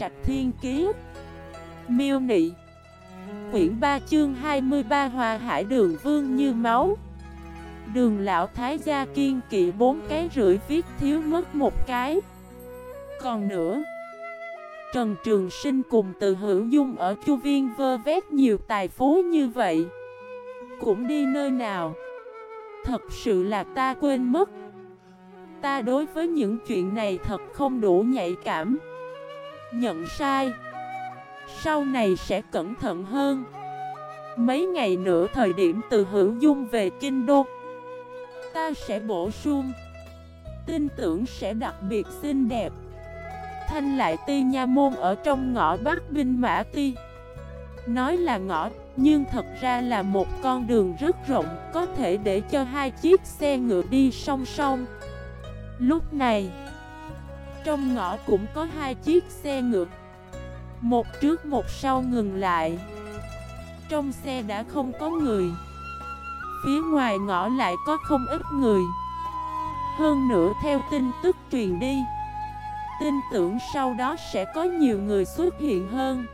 Trạch Thiên Kiế Miêu Nị. Quyển 3 chương 23 Hòa Hải Đường Vương như máu. Đường lão thái gia kiên kỵ bốn cái rưỡi viết thiếu mất một cái. Còn nữa, Trần Trường Sinh cùng từ hữu dung ở Chu Viên vơ vét nhiều tài phú như vậy. Cũng đi nơi nào? Thật sự là ta quên mất. Ta đối với những chuyện này thật không đủ nhạy cảm. Nhận sai. Sau này sẽ cẩn thận hơn. Mấy ngày nữa thời điểm từ hữu dung về Kinh Đô Ta sẽ bổ sung. Tin tưởng sẽ đặc biệt xinh đẹp. Thanh lại ti nha môn ở trong ngõ Bắc Binh Mã Ti. Nói là ngõ, nhưng thật ra là một con đường rất rộng Có thể để cho hai chiếc xe ngựa đi song song. Lúc này trong ngõ cũng có hai chiếc xe ngược, Một trước một sau ngừng lại. Trong xe đã không có người. Phía ngoài ngõ lại có không ít người. Hơn nữa theo tin tức truyền đi Tin tưởng sau đó sẽ có nhiều người xuất hiện hơn.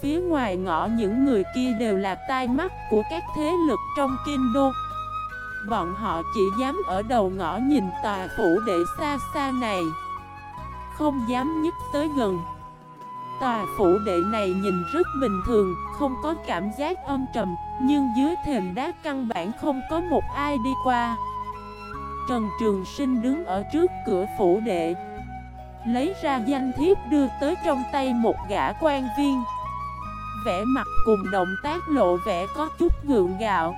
Phía ngoài ngõ những người kia đều là tai mắt của các thế lực trong kinh đô Bọn họ chỉ dám ở đầu ngõ nhìn tòa phủ đệ xa xa này. Không dám nhích tới gần. Tòa phủ đệ này nhìn rất bình thường, không có cảm giác âm trầm Nhưng dưới thềm đá căn bản không có một ai đi qua. Trần Trường Sinh đứng ở trước cửa phủ đệ Lấy ra danh thiếp đưa tới trong tay một gã quan viên. Vẽ mặt cùng động tác lộ vẻ có chút gượng gạo.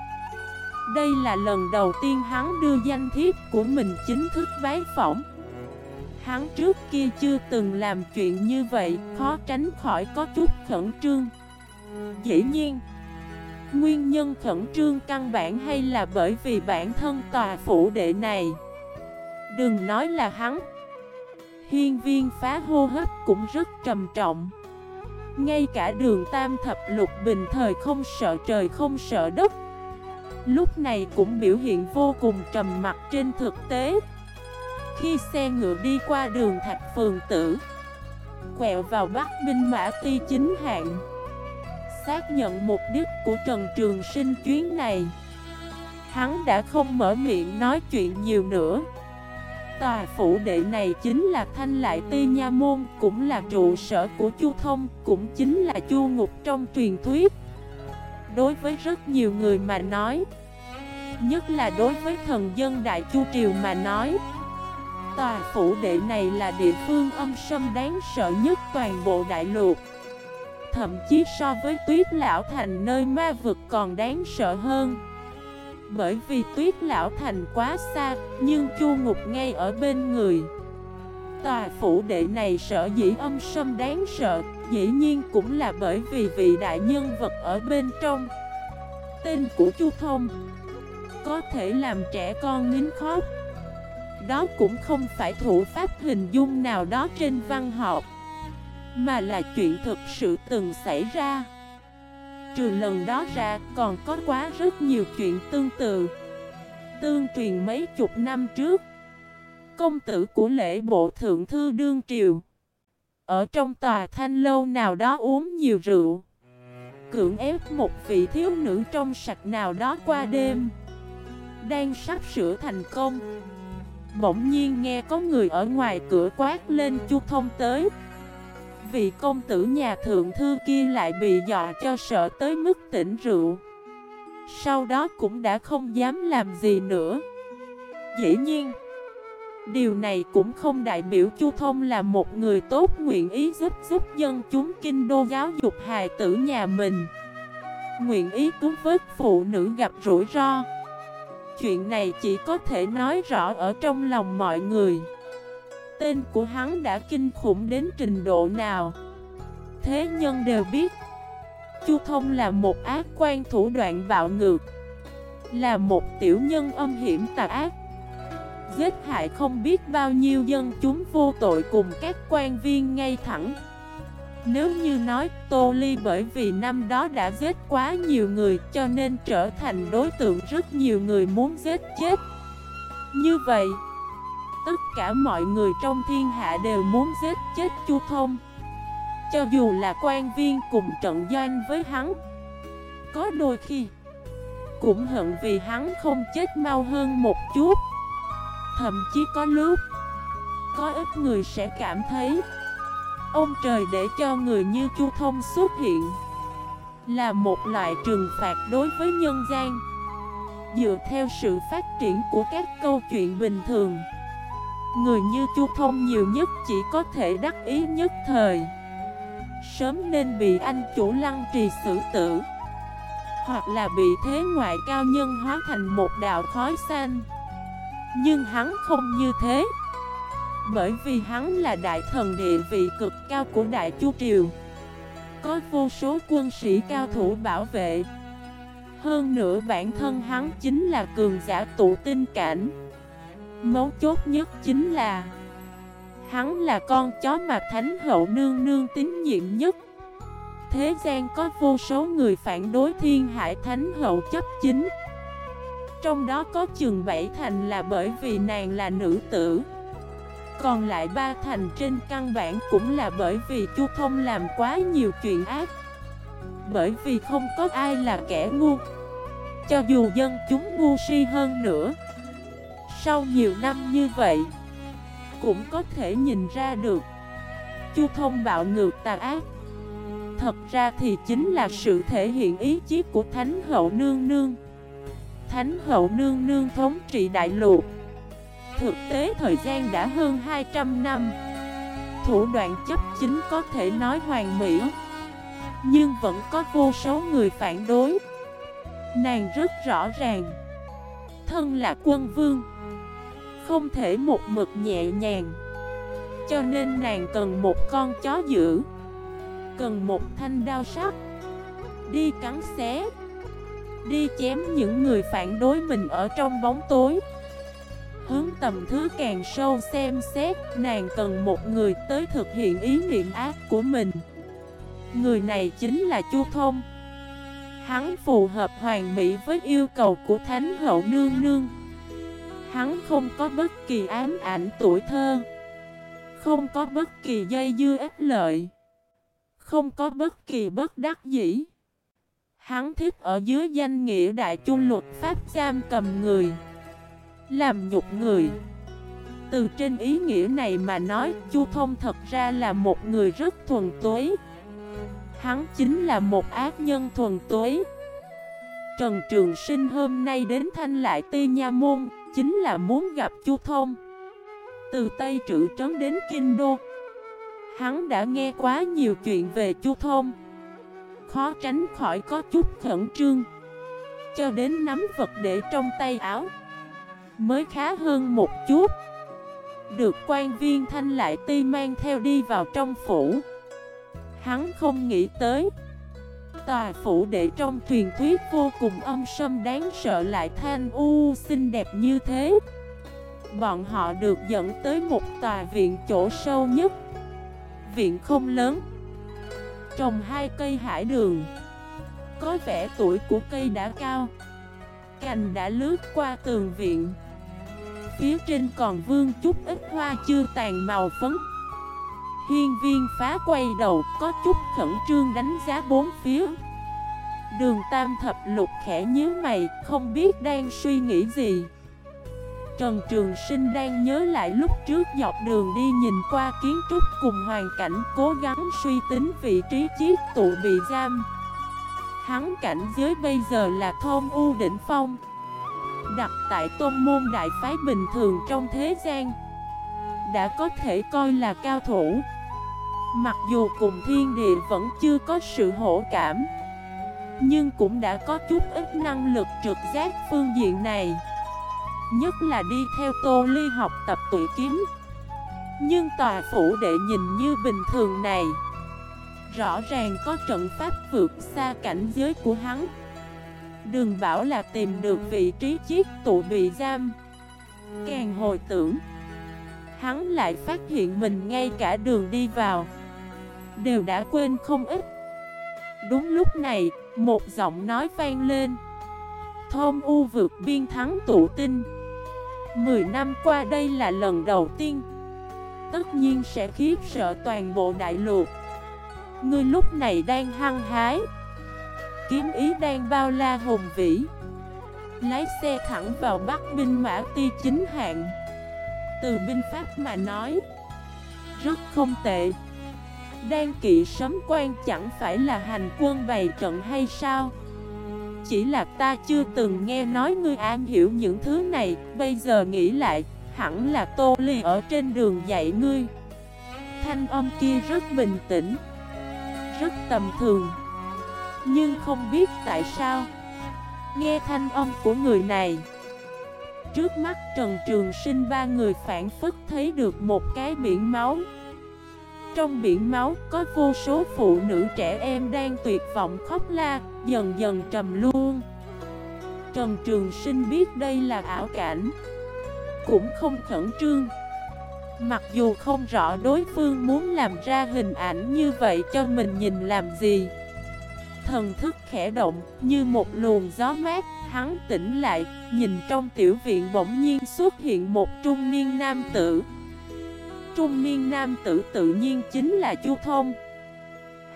Đây là lần đầu tiên hắn đưa danh thiếp của mình chính thức bái phỏng. Hắn trước kia chưa từng làm chuyện như vậy, Khó tránh khỏi có chút khẩn trương. Dĩ nhiên, Nguyên nhân khẩn trương căn bản hay là bởi vì bản thân tòa phủ đệ này. Đừng nói là hắn. Hiên viên phá hô hấp cũng rất trầm trọng. Ngay cả đường tam thập lục bình thời không sợ trời không sợ đất, Lúc này cũng biểu hiện vô cùng trầm mặt trên thực tế. Khi xe ngựa đi qua đường thạch phường tử Quẹo vào Bắc Minh Mã Ti chính hạng Xác nhận mục đích của Trần Trường Sinh chuyến này Hắn đã không mở miệng nói chuyện nhiều nữa Tòa phủ đệ này chính là Thanh Lại Ti Nha Môn, cũng là trụ sở của Chu Thông, cũng chính là Chu Ngục trong truyền thuyết. Đối với rất nhiều người mà nói, nhất là đối với thần dân Đại Chu Triều mà nói, tòa phủ đệ này là địa phương âm sâm đáng sợ nhất toàn bộ đại lục. Thậm chí so với tuyết lão thành nơi ma vực còn đáng sợ hơn. Bởi vì tuyết lão thành quá xa, Nhưng chu ngục ngay ở bên người Tòa phủ đệ này sợ dĩ âm sâm đáng sợ, Dĩ nhiên cũng là bởi vì vị đại nhân vật ở bên trong Tên của chu thông Có thể làm trẻ con nín khóc đó cũng không phải thủ pháp hình dung nào đó trên văn học, Mà là chuyện thực sự từng xảy ra. Trừ lần đó ra, còn có quá rất nhiều chuyện tương tự, Tương truyền mấy chục năm trước. Công tử của lễ bộ thượng thư đương triều, Ở trong tòa thanh lâu nào đó uống nhiều rượu, Cưỡng ép một vị thiếu nữ trong sạch nào đó qua đêm, Đang sắp sửa thành công. Bỗng nhiên nghe có người ở ngoài cửa quát lên chu thông tới. Vị công tử nhà thượng thư kia lại bị dọa cho sợ tới mức tỉnh rượu. Sau đó cũng đã không dám làm gì nữa. Dĩ nhiên, Điều này cũng không đại biểu Chu Thông là một người tốt nguyện ý giúp giúp dân chúng kinh đô giáo dục hài tử nhà mình. Nguyện ý cứu vớt phụ nữ gặp rủi ro. Chuyện này chỉ có thể nói rõ ở trong lòng mọi người. Tên của hắn đã kinh khủng đến trình độ nào? Thế nhân đều biết, Chu Thông là một ác quan thủ đoạn bạo ngược, Là một tiểu nhân âm hiểm tà ác. Giết hại không biết bao nhiêu dân chúng vô tội cùng các quan viên ngay thẳng. Nếu như nói Tô Ly bởi vì năm đó đã giết quá nhiều người Cho nên trở thành đối tượng rất nhiều người muốn giết chết. Như vậy, Tất cả mọi người trong thiên hạ đều muốn giết chết Chu Thông. Cho dù là quan viên cùng trận doanh với hắn, Có đôi khi Cũng hận vì hắn không chết mau hơn một chút. Thậm chí có lúc, Có ít người sẽ cảm thấy Ông trời để cho người như Chu Thông xuất hiện. Là một loại trừng phạt đối với nhân gian. Dựa theo sự phát triển của các câu chuyện bình thường. Người như Chu Thông nhiều nhất chỉ có thể đắc ý nhất thời. Sớm nên bị anh chủ lăng trì xử tử. Hoặc là bị thế ngoại cao nhân hóa thành một đạo khói xanh. Nhưng hắn không như thế. Bởi vì hắn là đại thần địa vị cực cao của Đại Chu Triều. Có vô số quân sĩ cao thủ bảo vệ. Hơn nữa bản thân hắn chính là cường giả tụ tinh cảnh. Mấu chốt nhất chính là, Hắn là con chó mà Thánh Hậu Nương Nương tín nhiệm nhất. Thế gian có vô số người phản đối thiên hải Thánh Hậu chấp chính. Trong đó có chừng bảy thành là bởi vì nàng là nữ tử. Còn lại ba thành trên căn bản cũng là bởi vì Chu Thông làm quá nhiều chuyện ác. Bởi vì không có ai là kẻ ngu. Cho dù dân chúng ngu si hơn nữa, Sau nhiều năm như vậy, cũng có thể nhìn ra được Chu thông bạo ngược tà ác. Thật ra thì chính là sự thể hiện ý chí của Thánh Hậu Nương Nương. Thánh Hậu Nương Nương thống trị đại lục. Thực tế thời gian đã hơn 200 năm. Thủ đoạn chấp chính có thể nói hoàn mỹ, Nhưng vẫn có vô số người phản đối. Nàng rất rõ ràng, Thân là quân vương, không thể một mực nhẹ nhàng. Cho nên nàng cần một con chó dữ, Cần một thanh đao sắc, Đi cắn xé, Đi chém những người phản đối mình ở trong bóng tối. Hướng tầm thứ càng sâu xem xét, Nàng cần một người tới thực hiện ý niệm ác của mình. Người này chính là Chu Thông. Hắn phù hợp hoàn mỹ với yêu cầu của Thánh Hậu Nương Nương. Hắn không có bất kỳ ám ảnh tuổi thơ. Không có bất kỳ dây dưa ích lợi. Không có bất kỳ bất đắc dĩ. Hắn thích ở dưới danh nghĩa đại chu luật pháp giam cầm người. Làm nhục người. Từ trên ý nghĩa này mà nói, Chu Thông thật ra là một người rất thuần túy. Hắn chính là một ác nhân thuần túy. Trần Trường Sinh hôm nay đến thanh lại Ti Nha Môn, chính là muốn gặp Chu Thông. Từ Tây Trữ Trấn đến Kinh Đô. Hắn đã nghe quá nhiều chuyện về Chu Thông. Khó tránh khỏi có chút khẩn trương. Cho đến nắm vật để trong tay áo Mới khá hơn một chút. Được quan viên thanh lại ti mang theo đi vào trong phủ. Hắn không nghĩ tới, Tòa phủ đệ trong truyền thuyết vô cùng âm sâm đáng sợ lại thanh u xinh đẹp như thế. Bọn họ được dẫn tới một tòa viện chỗ sâu nhất. Viện không lớn, Trồng hai cây hải đường. Có vẻ tuổi của cây đã cao, Cành đã lướt qua tường viện. Phía trên còn vương chút ít hoa chưa tàn màu phấn. Hiên viên phá quay đầu, có chút khẩn trương đánh giá bốn phía. Đường tam thập lục khẽ nhíu mày, không biết đang suy nghĩ gì. Trần Trường Sinh đang nhớ lại lúc trước dọc đường đi nhìn qua kiến trúc cùng hoàn cảnh, cố gắng suy tính vị trí chiếc tụ bị giam. Hắn cảnh giới bây giờ là thôn U Đỉnh Phong. Đặt tại tôn môn đại phái bình thường trong thế gian, Đã có thể coi là cao thủ. Mặc dù cùng thiên địa vẫn chưa có sự hỗ cảm, Nhưng cũng đã có chút ít năng lực trực giác phương diện này. Nhất là đi theo Tô Ly học tập tụi kiếm Nhưng tòa phủ đệ nhìn như bình thường này, Rõ ràng có trận pháp vượt xa cảnh giới của hắn. Đừng bảo là tìm được vị trí chiếc tụ bị giam. Càng hồi tưởng Hắn lại phát hiện mình ngay cả đường đi vào Đều đã quên không ít. Đúng lúc này, một giọng nói vang lên. Thôn U vượt biên thắng tụ tinh. Mười năm qua đây là lần đầu tiên. Tất nhiên sẽ khiếp sợ toàn bộ đại lục. Ngươi lúc này đang hăng hái. Kiếm ý đang bao la hùng vĩ. Lái xe thẳng vào Bắc binh mã ti chính hạng. Từ binh pháp mà nói, Rất không tệ. Đan kỵ sấm quan chẳng phải là hành quân bày trận hay sao? Chỉ là ta chưa từng nghe nói ngươi an hiểu những thứ này, Bây giờ nghĩ lại, Hẳn là tô ly ở trên đường dạy ngươi. Thanh âm kia rất bình tĩnh, Rất tầm thường. Nhưng không biết tại sao, Nghe thanh âm của người này, Trước mắt Trần Trường Sinh ba người phản phức thấy được một cái biển máu. Trong biển máu có vô số phụ nữ trẻ em đang tuyệt vọng khóc la, Dần dần trầm luôn Trần Trường Sinh biết đây là ảo cảnh, Cũng không khẩn trương. Mặc dù không rõ đối phương muốn làm ra hình ảnh như vậy cho mình nhìn làm gì Thần thức khẽ động như một luồng gió mát. Hắn tỉnh lại, nhìn trong tiểu viện bỗng nhiên xuất hiện một trung niên nam tử. Trung niên nam tử tự nhiên chính là Chu Thông.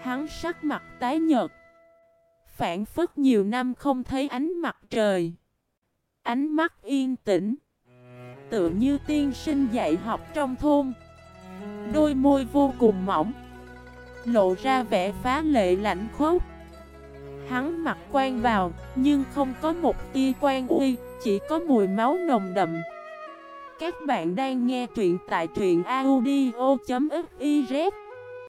Hắn sắc mặt tái nhợt Phản phất nhiều năm không thấy ánh mặt trời. Ánh mắt yên tĩnh Tự như tiên sinh dạy học trong thôn. Đôi môi vô cùng mỏng Lộ ra vẻ phá lệ lạnh khốc. Hắn mặc quan vào, nhưng không có một tia quan uy, chỉ có mùi máu nồng đậm. Các bạn đang nghe truyện tại truyện audio.fif